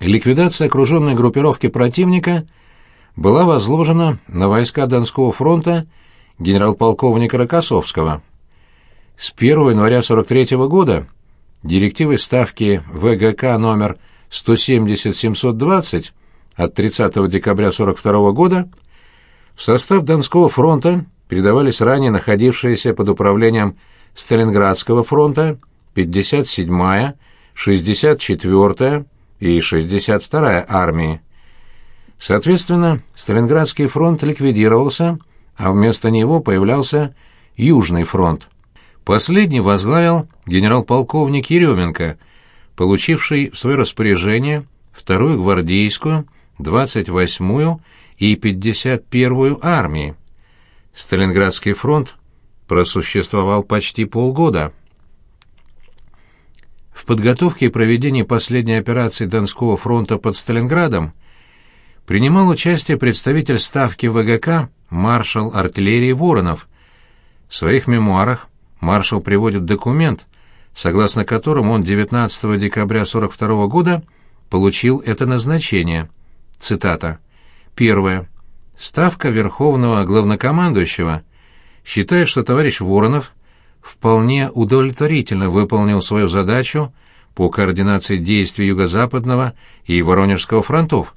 ликвидация окруженной группировки противника была возложена на войска Донского фронта генерал-полковника Рокоссовского. С 1 января 43 года директивы ставки ВГК номер 170-720 от 30 декабря 42 года в состав Донского фронта передавались ранее находившиеся под управлением Сталинградского фронта 57-я, 64-я и 62-я армии. Соответственно, Сталинградский фронт ликвидировался, а вместо него появлялся Южный фронт. Последний возглавил генерал-полковник Еременко, получивший в свое распоряжение вторую гвардейскую, 28-ю и 51-ю армии. Сталинградский фронт просуществовал почти полгода. В подготовке и проведении последней операции Донского фронта под Сталинградом принимал участие представитель ставки ВГК маршал артиллерии Воронов. В своих мемуарах маршал приводит документ, согласно которому он 19 декабря 42 года получил это назначение. Цитата. Первое. Ставка Верховного Главнокомандующего считает, что товарищ Воронов вполне удовлетворительно выполнил свою задачу по координации действий Юго-Западного и Воронежского фронтов,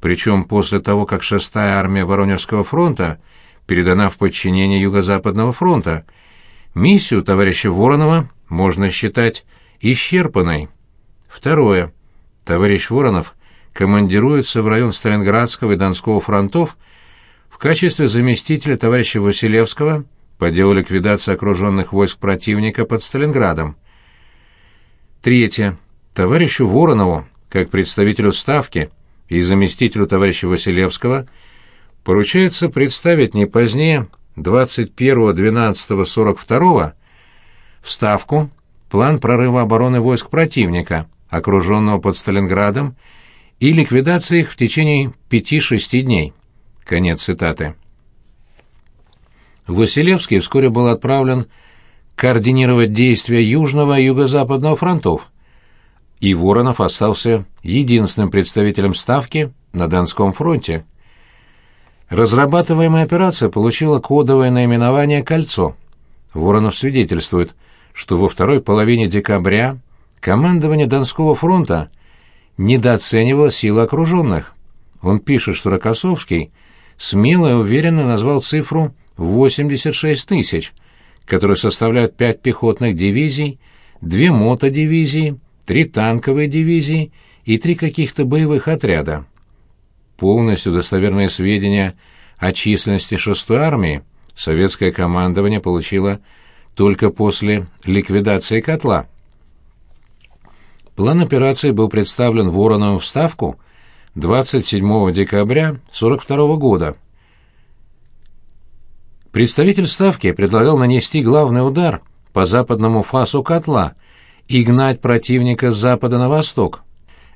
причем после того, как шестая армия Воронежского фронта передана в подчинение Юго-Западного фронта, миссию товарища Воронова можно считать исчерпанной. Второе. Товарищ Воронов командируется в район Сталинградского и Донского фронтов в качестве заместителя товарища Василевского по делу ликвидации окруженных войск противника под Сталинградом. Третье. Товарищу Воронову, как представителю Ставки и заместителю товарища Василевского, поручается представить не позднее 21.12.42 в Ставку план прорыва обороны войск противника, окруженного под Сталинградом, и ликвидации их в течение 5-6 дней. Конец цитаты. Василевский вскоре был отправлен координировать действия Южного и Юго-Западного фронтов, и Воронов остался единственным представителем Ставки на Донском фронте. Разрабатываемая операция получила кодовое наименование «Кольцо». Воронов свидетельствует, что во второй половине декабря командование Донского фронта недооценивало силы окруженных. Он пишет, что Рокоссовский смело и уверенно назвал цифру 86 тысяч, которые составляют пять пехотных дивизий, две мотодивизии, три танковые дивизии и три каких-то боевых отряда. Полностью достоверные сведения о численности 6-й армии советское командование получило только после ликвидации котла. План операции был представлен Вороновым в Ставку 27 декабря 1942 года. Представитель Ставки предлагал нанести главный удар по западному фасу котла и гнать противника с запада на восток.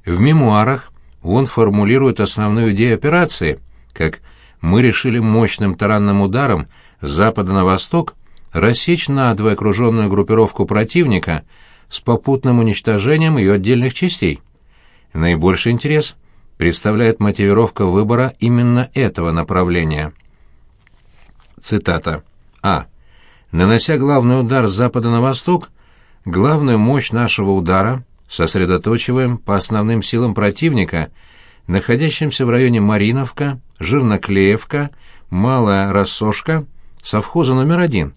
В мемуарах он формулирует основную идею операции, как «мы решили мощным таранным ударом с запада на восток рассечь надвое окруженную группировку противника с попутным уничтожением ее отдельных частей. Наибольший интерес представляет мотивировка выбора именно этого направления. Цитата. А. Нанося главный удар с запада на восток, главную мощь нашего удара сосредоточиваем по основным силам противника, находящимся в районе Мариновка, Жирноклеевка, Малая Рассошка, совхоза номер один.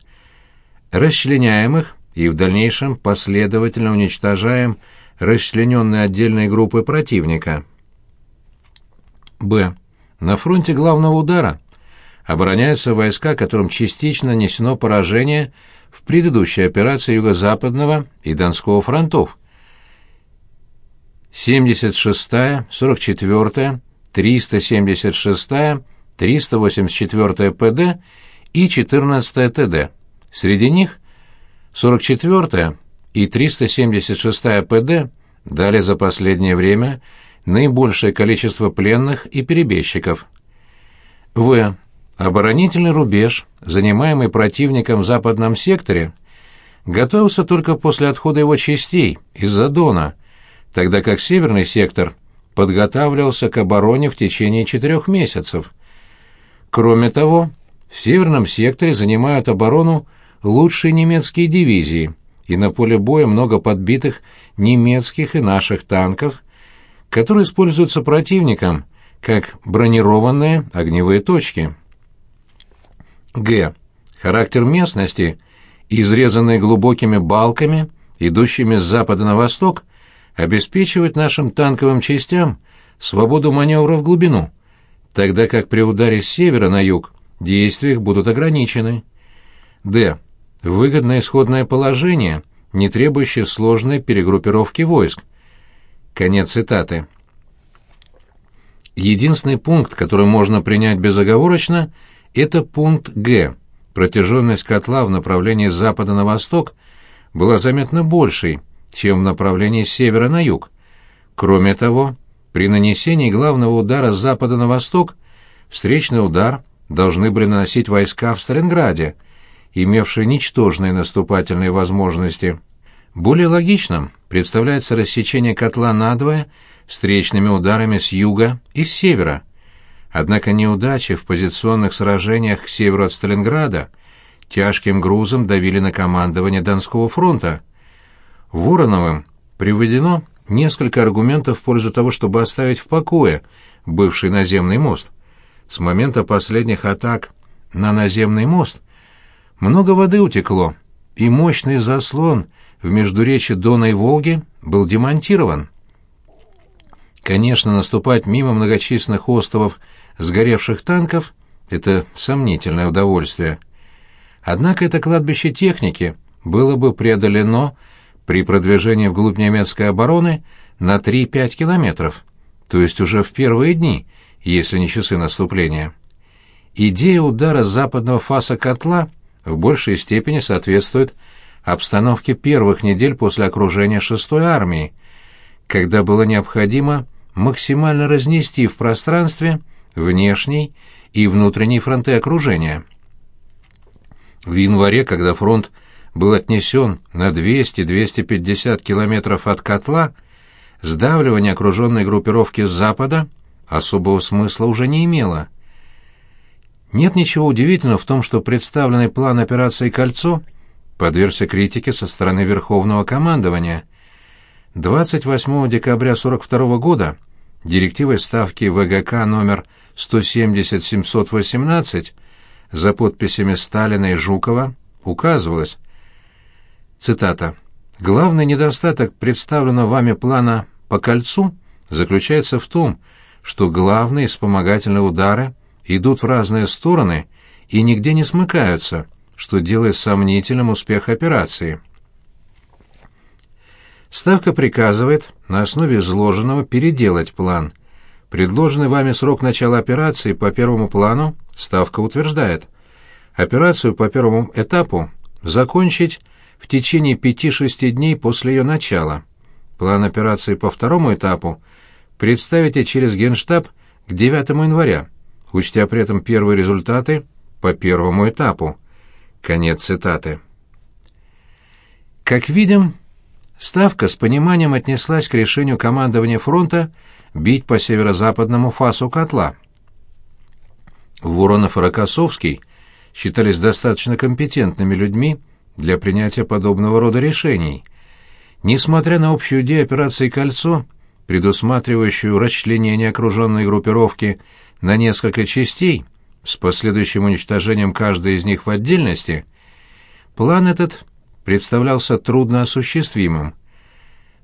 Расчленяем их и в дальнейшем последовательно уничтожаем расчлененные отдельные группы противника. Б. На фронте главного удара обороняются войска, которым частично нанесено поражение в предыдущей операции Юго-Западного и Донского фронтов. 76-я, 44-я, 376-я, 384-я ПД и 14-я ТД. Среди них 44-я и 376-я ПД дали за последнее время наибольшее количество пленных и перебежчиков. В. Оборонительный рубеж, занимаемый противником в западном секторе, готовился только после отхода его частей из-за Дона, тогда как северный сектор подготавливался к обороне в течение четырех месяцев. Кроме того, в северном секторе занимают оборону лучшие немецкие дивизии, и на поле боя много подбитых немецких и наших танков, которые используются противником как бронированные огневые точки. Г. Характер местности, изрезанный глубокими балками, идущими с запада на восток, обеспечивает нашим танковым частям свободу маневра в глубину, тогда как при ударе с севера на юг действия их будут ограничены. Д. Выгодное исходное положение, не требующее сложной перегруппировки войск. Конец цитаты. Единственный пункт, который можно принять безоговорочно, это пункт Г. Протяженность котла в направлении с запада на восток была заметно большей, чем в направлении с севера на юг. Кроме того, при нанесении главного удара с запада на восток встречный удар должны были наносить войска в Сталинграде, имевшие ничтожные наступательные возможности. Более логичным представляется рассечение котла надвое встречными ударами с юга и с севера. Однако неудачи в позиционных сражениях к северу от Сталинграда тяжким грузом давили на командование Донского фронта. Вороновым приведено несколько аргументов в пользу того, чтобы оставить в покое бывший наземный мост. С момента последних атак на наземный мост много воды утекло, и мощный заслон в междуречье Дона и Волги был демонтирован. Конечно, наступать мимо многочисленных островов сгоревших танков — это сомнительное удовольствие. Однако это кладбище техники было бы преодолено при продвижении вглубь немецкой обороны на 3-5 километров, то есть уже в первые дни, если не часы наступления. Идея удара западного фаса котла в большей степени соответствует обстановке первых недель после окружения 6-й армии, когда было необходимо максимально разнести в пространстве внешний и внутренний фронты окружения. В январе, когда фронт был отнесен на 200-250 километров от котла, сдавливание окруженной группировки с запада особого смысла уже не имело. Нет ничего удивительного в том, что представленный план операции «Кольцо» подвергся критике со стороны Верховного командования. 28 декабря 1942 года директивой Ставки ВГК номер 170-718 за подписями Сталина и Жукова указывалось, цитата, «Главный недостаток представленного вами плана по кольцу заключается в том, что главные вспомогательные удары идут в разные стороны и нигде не смыкаются, что делает сомнительным успех операции». Ставка приказывает на основе изложенного переделать план. Предложенный вами срок начала операции по первому плану Ставка утверждает. Операцию по первому этапу закончить в течение 5-6 дней после ее начала. План операции по второму этапу представите через Генштаб к 9 января, учтя при этом первые результаты по первому этапу. Конец цитаты. Как видим, Ставка с пониманием отнеслась к решению командования фронта бить по северо-западному фасу котла. Воронов и Рокоссовский считались достаточно компетентными людьми для принятия подобного рода решений. Несмотря на общую идею операции «Кольцо», предусматривающую расчленение окруженной группировки на несколько частей с последующим уничтожением каждой из них в отдельности, план этот представлялся трудноосуществимым.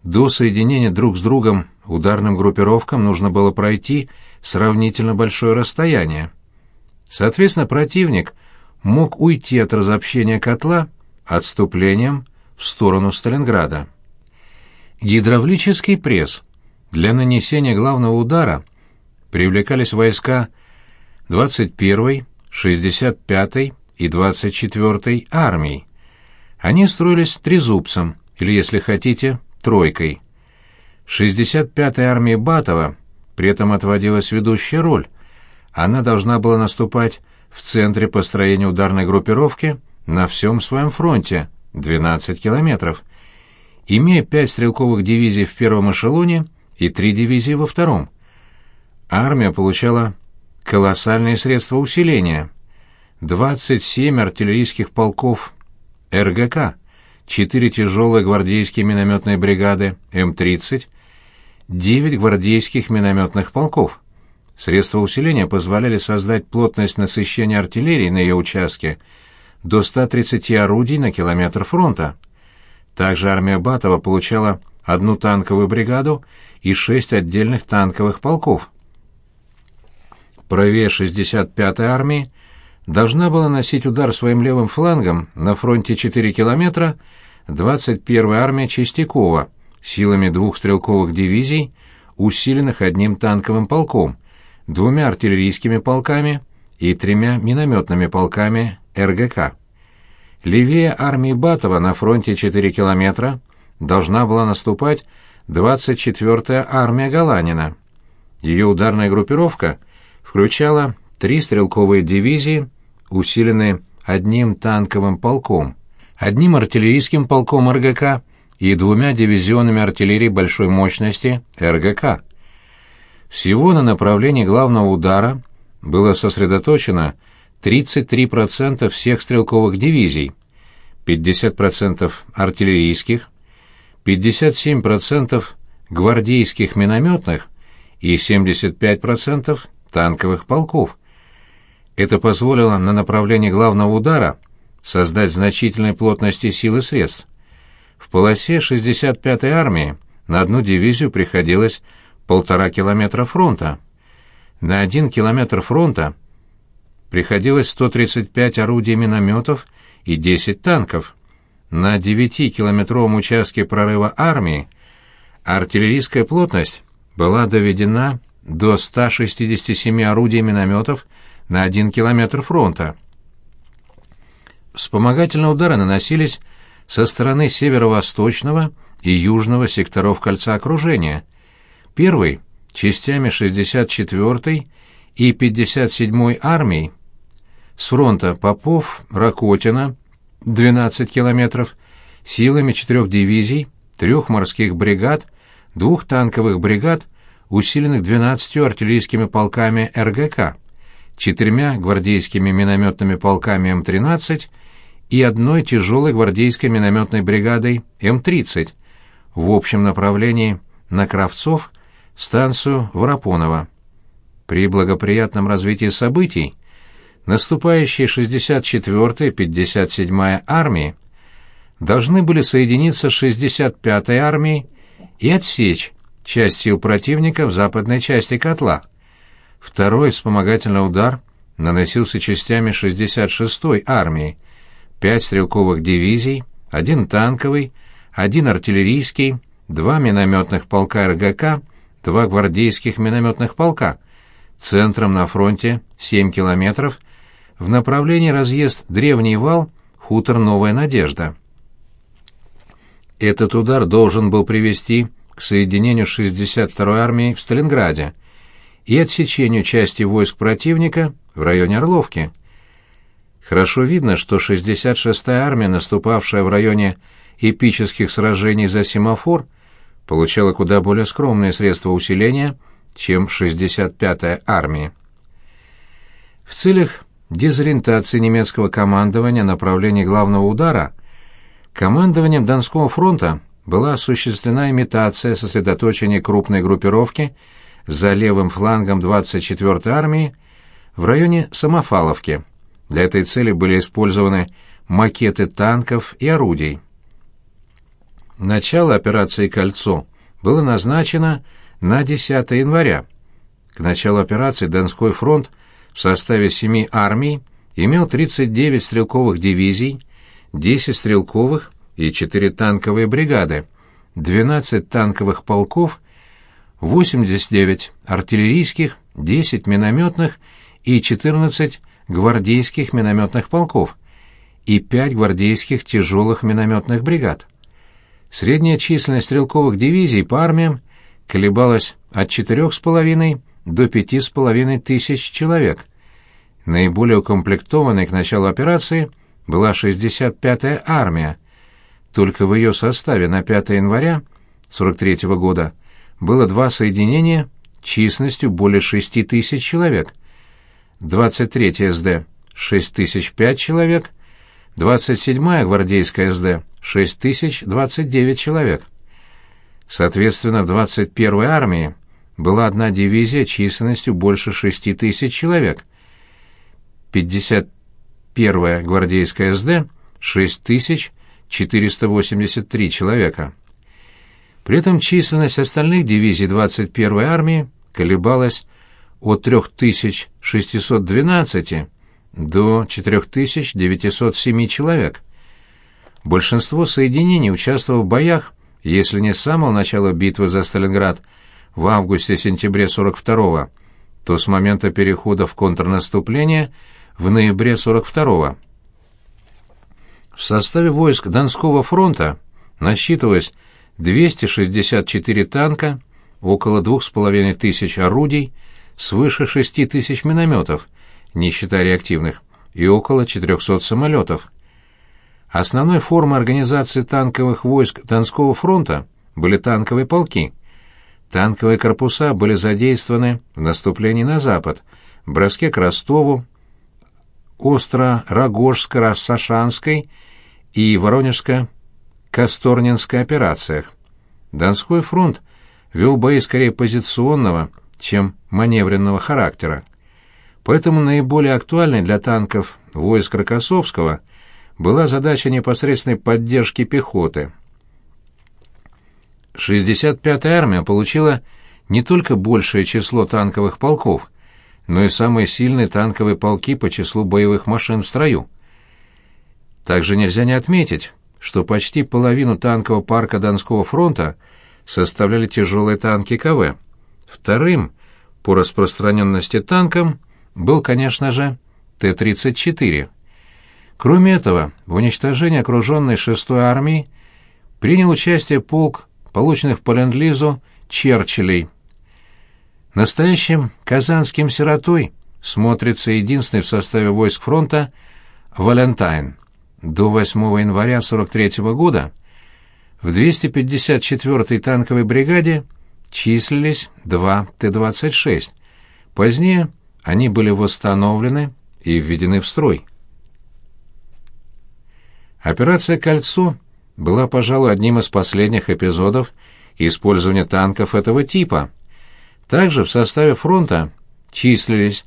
До соединения друг с другом ударным группировкам нужно было пройти сравнительно большое расстояние. Соответственно, противник мог уйти от разобщения котла отступлением в сторону Сталинграда. Гидравлический пресс. Для нанесения главного удара привлекались войска 21-й, 65-й и 24-й армий. Они строились трезубцем, или, если хотите, тройкой. 65-й армии Батова при этом отводилась ведущая роль. Она должна была наступать в центре построения ударной группировки на всем своем фронте, 12 километров. Имея пять стрелковых дивизий в первом эшелоне и три дивизии во втором. Армия получала колоссальные средства усиления. 27 артиллерийских полков РГК, 4 тяжелые гвардейские минометные бригады М-30, 9 гвардейских минометных полков. Средства усиления позволяли создать плотность насыщения артиллерии на ее участке до 130 орудий на километр фронта. Также армия Батова получала одну танковую бригаду и шесть отдельных танковых полков. Правее 65-й армии должна была носить удар своим левым флангом на фронте 4 километра 21-я армия Чистякова силами двух стрелковых дивизий, усиленных одним танковым полком, двумя артиллерийскими полками и тремя минометными полками РГК. Левее армии Батова на фронте 4 километра должна была наступать 24-я армия Галанина. Ее ударная группировка включала три стрелковые дивизии, усиленные одним танковым полком, одним артиллерийским полком РГК и двумя дивизионами артиллерии большой мощности РГК. Всего на направлении главного удара было сосредоточено 33% всех стрелковых дивизий, 50% артиллерийских, 57% гвардейских минометных и 75% танковых полков. Это позволило на направлении главного удара создать значительной плотности сил и средств. В полосе 65-й армии на одну дивизию приходилось полтора километра фронта. На один километр фронта приходилось 135 орудий минометов и 10 танков. На 9-километровом участке прорыва армии артиллерийская плотность была доведена до 167 орудий минометов на 1 километр фронта. Вспомогательные удары наносились со стороны северо-восточного и южного секторов кольца окружения. Первый — частями 64-й и 57-й армий с фронта Попов, Ракотина, 12 километров, силами четырех дивизий, трех морских бригад, двух танковых бригад, усиленных 12 артиллерийскими полками РГК, четырьмя гвардейскими минометными полками М-13 и одной тяжелой гвардейской минометной бригадой М-30 в общем направлении на Кравцов, станцию Воропонова. При благоприятном развитии событий наступающие 64-я и 57-я армии должны были соединиться с 65-й армией и отсечь часть сил противника в западной части котла. Второй вспомогательный удар наносился частями 66-й армии, пять стрелковых дивизий, один танковый, один артиллерийский, два минометных полка РГК, два гвардейских минометных полка, центром на фронте 7 километров – в направлении разъезд Древний Вал, хутор Новая Надежда. Этот удар должен был привести к соединению 62-й армии в Сталинграде и отсечению части войск противника в районе Орловки. Хорошо видно, что 66-я армия, наступавшая в районе эпических сражений за семафор, получала куда более скромные средства усиления, чем 65-я армия. В целях дезориентации немецкого командования направлении главного удара, командованием Донского фронта была осуществлена имитация сосредоточения крупной группировки за левым флангом 24-й армии в районе Самофаловки. Для этой цели были использованы макеты танков и орудий. Начало операции «Кольцо» было назначено на 10 января. К началу операции Донской фронт в составе семи армий имел 39 стрелковых дивизий, 10 стрелковых и 4 танковые бригады, 12 танковых полков, 89 артиллерийских, 10 минометных и 14 гвардейских минометных полков и 5 гвардейских тяжелых минометных бригад. Средняя численность стрелковых дивизий по армиям колебалась от 4,5 до пяти с половиной тысяч человек. Наиболее укомплектованной к началу операции была 65-я армия. Только в ее составе на 5 января 43 -го года было два соединения численностью более 6 тысяч человек. 23-я СД — 6 тысяч 5 человек, 27-я гвардейская СД — 6 тысяч 29 человек. Соответственно, в 21-й армии была одна дивизия численностью больше 6 тысяч человек. 51-я гвардейская СД — 6 тысяч 483 человека. При этом численность остальных дивизий 21-й армии колебалась от 3612 до 4907 человек. Большинство соединений участвовало в боях, если не с самого начала битвы за Сталинград в августе-сентябре 42-го, то с момента перехода в контрнаступление в ноябре 42-го. В составе войск Донского фронта насчитывалось 264 танка, около двух с половиной тысяч орудий, свыше шести тысяч минометов, не считая реактивных, и около 400 самолетов. Основной формой организации танковых войск Донского фронта были танковые полки. Танковые корпуса были задействованы в наступлении на запад, броске к Ростову, Остро-Рогожско-Сашанской и Воронежско-Касторнинской операциях. Донской фронт вел бои скорее позиционного, чем маневренного характера. Поэтому наиболее актуальной для танков войск Рокоссовского была задача непосредственной поддержки пехоты. 65-я армия получила не только большее число танковых полков, но и самые сильные танковые полки по числу боевых машин в строю. Также нельзя не отметить, что почти половину танкового парка Донского фронта составляли тяжелые танки КВ. Вторым по распространенности танком был, конечно же, Т-34. Кроме этого, в уничтожении окруженной 6-й армии принял участие полк полученных по ленд-лизу Черчиллей. Настоящим казанским сиротой смотрится единственный в составе войск фронта Валентайн. До 8 января 43 -го года в 254-й танковой бригаде числились два Т-26. Позднее они были восстановлены и введены в строй. Операция «Кольцо» была, пожалуй, одним из последних эпизодов использования танков этого типа. Также в составе фронта числились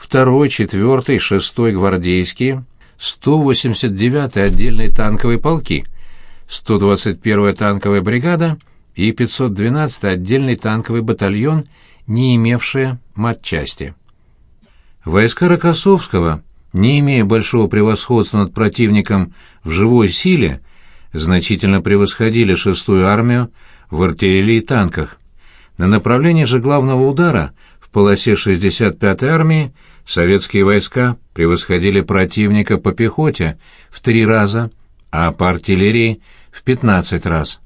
2-й, 4-й, 6-й гвардейские, 189-й отдельные танковые полки, 121-я танковая бригада и 512-й отдельный танковый батальон, не имевшие матчасти. Войска Рокоссовского, не имея большого превосходства над противником в живой силе, значительно превосходили шестую армию в артиллерии и танках. На направлении же главного удара полосе 65-й армии советские войска превосходили противника по пехоте в три раза, а по артиллерии в 15 раз.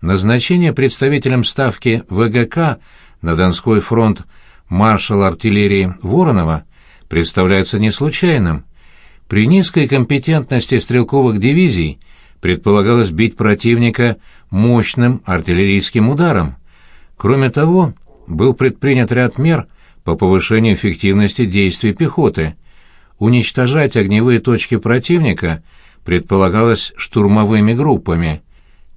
Назначение представителем ставки ВГК на Донской фронт маршала артиллерии Воронова представляется не случайным. При низкой компетентности стрелковых дивизий предполагалось бить противника мощным артиллерийским ударом. Кроме того, был предпринят ряд мер по повышению эффективности действий пехоты. Уничтожать огневые точки противника предполагалось штурмовыми группами.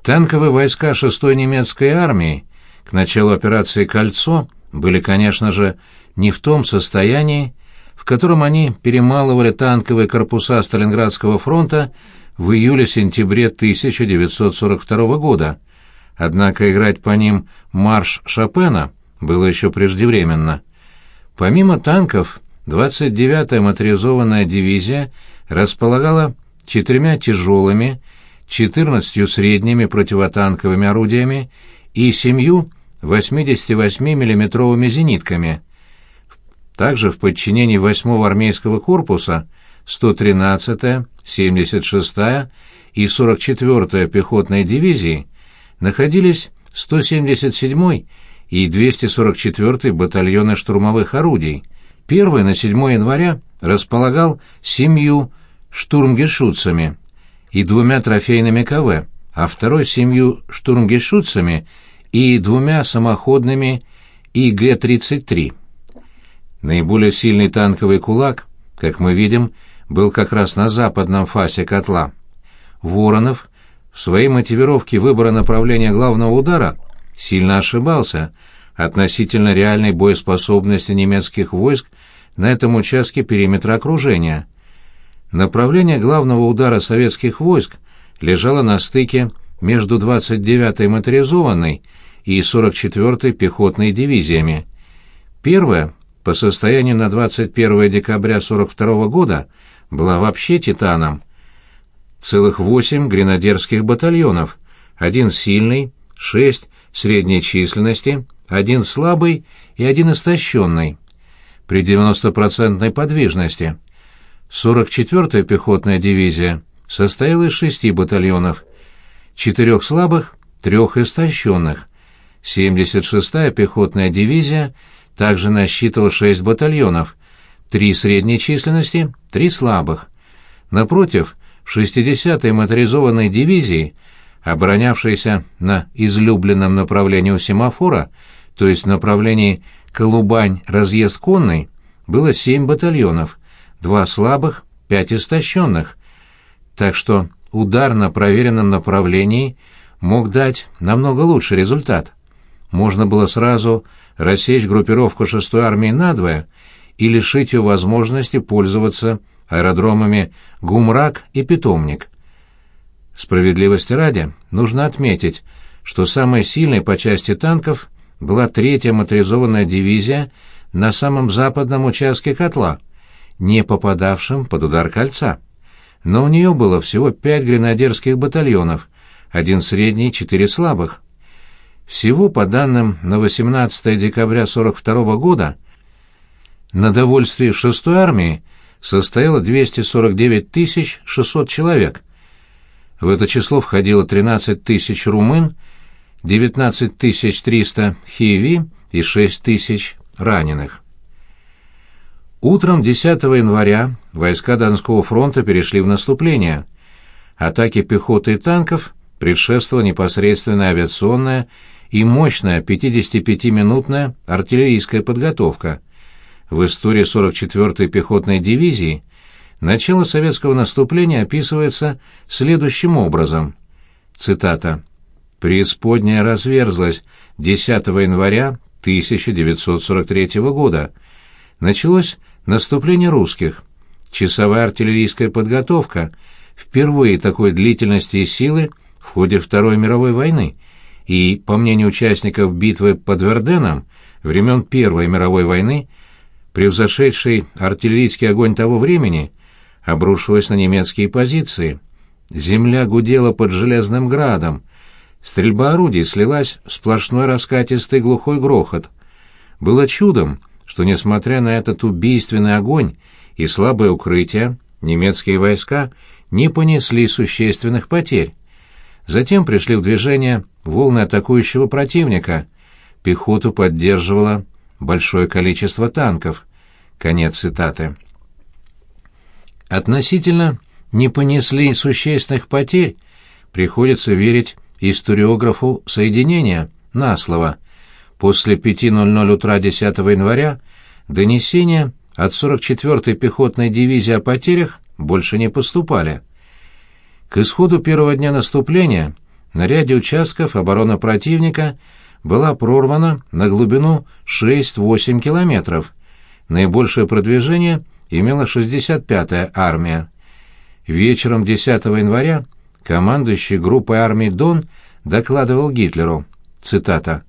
Танковые войска 6-й немецкой армии к началу операции «Кольцо» были, конечно же, не в том состоянии, в котором они перемалывали танковые корпуса Сталинградского фронта в июле-сентябре 1942 года. Однако играть по ним марш Шопена было еще преждевременно. Помимо танков, 29-я моторизованная дивизия располагала четырьмя тяжелыми, четырнадцатью средними противотанковыми орудиями и семью 88 миллиметровыми зенитками. Также в подчинении 8-го армейского корпуса 113-я, 76-я и 44-я пехотные дивизии находились 177-й и 244-й батальоны штурмовых орудий. Первый на 7 января располагал семью штурмгешутцами и двумя трофейными КВ, а второй — семью штурмгешутцами и двумя самоходными ИГ-33. Наиболее сильный танковый кулак, как мы видим, был как раз на западном фасе котла. Воронов в своей мотивировке выбора направления главного удара сильно ошибался относительно реальной боеспособности немецких войск на этом участке периметра окружения. Направление главного удара советских войск лежало на стыке между 29-й моторизованной и 44-й пехотной дивизиями. Первая, по состоянию на 21 декабря 42 года, была вообще «Титаном». Целых восемь гренадерских батальонов, один сильный, шесть средней численности, один слабый и один истощенный, при 90% подвижности. 44-я пехотная дивизия состояла из шести батальонов, четырех слабых, трех истощенных. 76-я пехотная дивизия также насчитывала шесть батальонов, три средней численности, три слабых. Напротив, в 60-й моторизованной дивизии, оборонявшейся на излюбленном направлении у семафора, то есть направлении Колубань-разъезд конный, было семь батальонов, два слабых, пять истощенных. Так что удар на проверенном направлении мог дать намного лучший результат. Можно было сразу рассечь группировку 6-й армии надвое и лишить ее возможности пользоваться аэродромами Гумрак и Питомник. Справедливости ради, нужно отметить, что самой сильной по части танков была третья моторизованная дивизия на самом западном участке котла, не попадавшем под удар кольца. Но у нее было всего пять гренадерских батальонов, один средний, четыре слабых. Всего, по данным на 18 декабря 42 года, на довольствии 6-й армии состояло 249 600 человек. В это число входило 13 тысяч румын, 19 300 хиви и 6 тысяч раненых. Утром 10 января войска Донского фронта перешли в наступление. Атаке пехоты и танков предшествовала непосредственная авиационная и мощная 55-минутная артиллерийская подготовка. В истории 44-й пехотной дивизии начало советского наступления описывается следующим образом. Цитата. «Преисподняя разверзлась 10 января 1943 года. Началось наступление русских. Часовая артиллерийская подготовка впервые такой длительности и силы в ходе Второй мировой войны и, по мнению участников битвы под Верденом, времен Первой мировой войны, превзошедший артиллерийский огонь того времени, обрушилась на немецкие позиции. Земля гудела под Железным Градом, стрельба орудий слилась в сплошной раскатистый глухой грохот. Было чудом, что, несмотря на этот убийственный огонь и слабое укрытие, немецкие войска не понесли существенных потерь. Затем пришли в движение волны атакующего противника. Пехоту поддерживало большое количество танков. Конец цитаты. Относительно не понесли существенных потерь, приходится верить историографу соединения, на слово. После 5.00 утра 10 января донесения от 44-й пехотной дивизии о потерях больше не поступали. К исходу первого дня наступления на ряде участков оборона противника была прорвана на глубину 6-8 километров. Наибольшее продвижение имела 65-я армия. Вечером 10 января командующий группой армий Дон докладывал Гитлеру, цитата,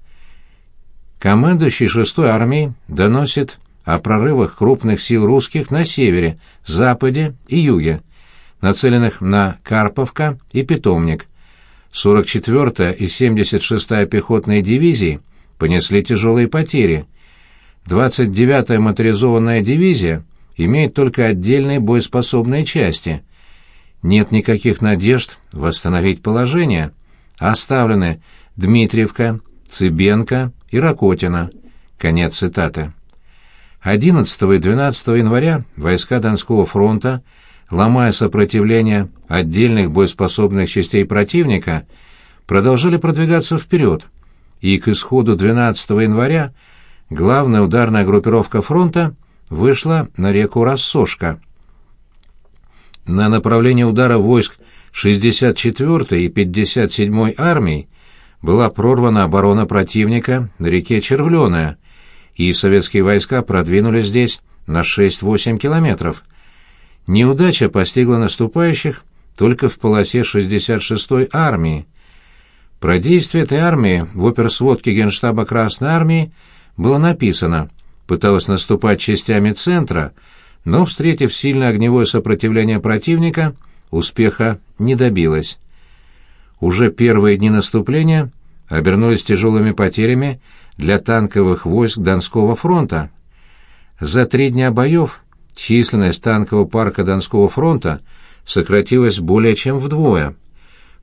«Командующий 6-й армией доносит о прорывах крупных сил русских на севере, западе и юге нацеленных на Карповка и Питомник. 44-я и 76-я пехотные дивизии понесли тяжелые потери. 29-я моторизованная дивизия имеет только отдельные боеспособные части. Нет никаких надежд восстановить положение. Оставлены Дмитриевка, Цыбенко и Ракотина. Конец цитаты. 11 и 12 января войска Донского фронта ломая сопротивление отдельных боеспособных частей противника, продолжали продвигаться вперед. и к исходу 12 января главная ударная группировка фронта вышла на реку Рассошка. На направление удара войск 64-й и 57-й армий была прорвана оборона противника на реке Червленая, и советские войска продвинулись здесь на 6-8 километров. Неудача постигла наступающих только в полосе 66-й армии. Про действия этой армии в оперсводке Генштаба Красной армии было написано «пыталась наступать частями центра», но, встретив сильное огневое сопротивление противника, успеха не добилась. Уже первые дни наступления обернулись тяжелыми потерями для танковых войск Донского фронта. За три дня боев численность танкового парка Донского фронта сократилась более чем вдвое.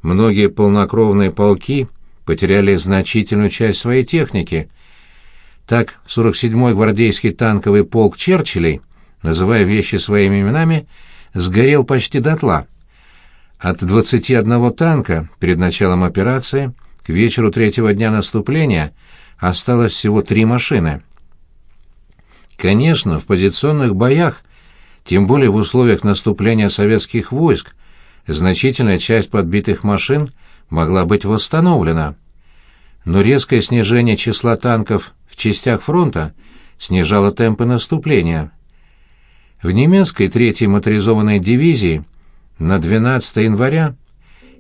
Многие полнокровные полки потеряли значительную часть своей техники. Так, 47-й гвардейский танковый полк Черчиллей – называя вещи своими именами, сгорел почти дотла. От 21 танка перед началом операции к вечеру третьего дня наступления осталось всего три машины. Конечно, в позиционных боях, тем более в условиях наступления советских войск, значительная часть подбитых машин могла быть восстановлена. Но резкое снижение числа танков в частях фронта снижало темпы наступления – в немецкой третьей моторизованной дивизии на 12 января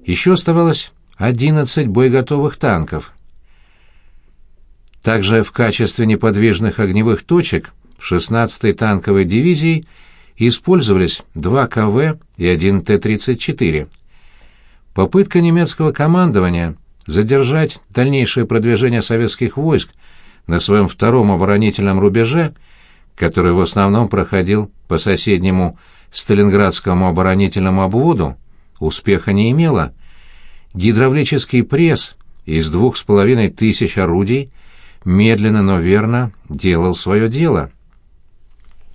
еще оставалось 11 боеготовых танков. Также в качестве неподвижных огневых точек в 16-й танковой дивизии использовались два КВ и один Т-34. Попытка немецкого командования задержать дальнейшее продвижение советских войск на своем втором оборонительном рубеже – который в основном проходил по соседнему Сталинградскому оборонительному обводу, успеха не имела. Гидравлический пресс из двух с половиной тысяч орудий медленно, но верно делал свое дело —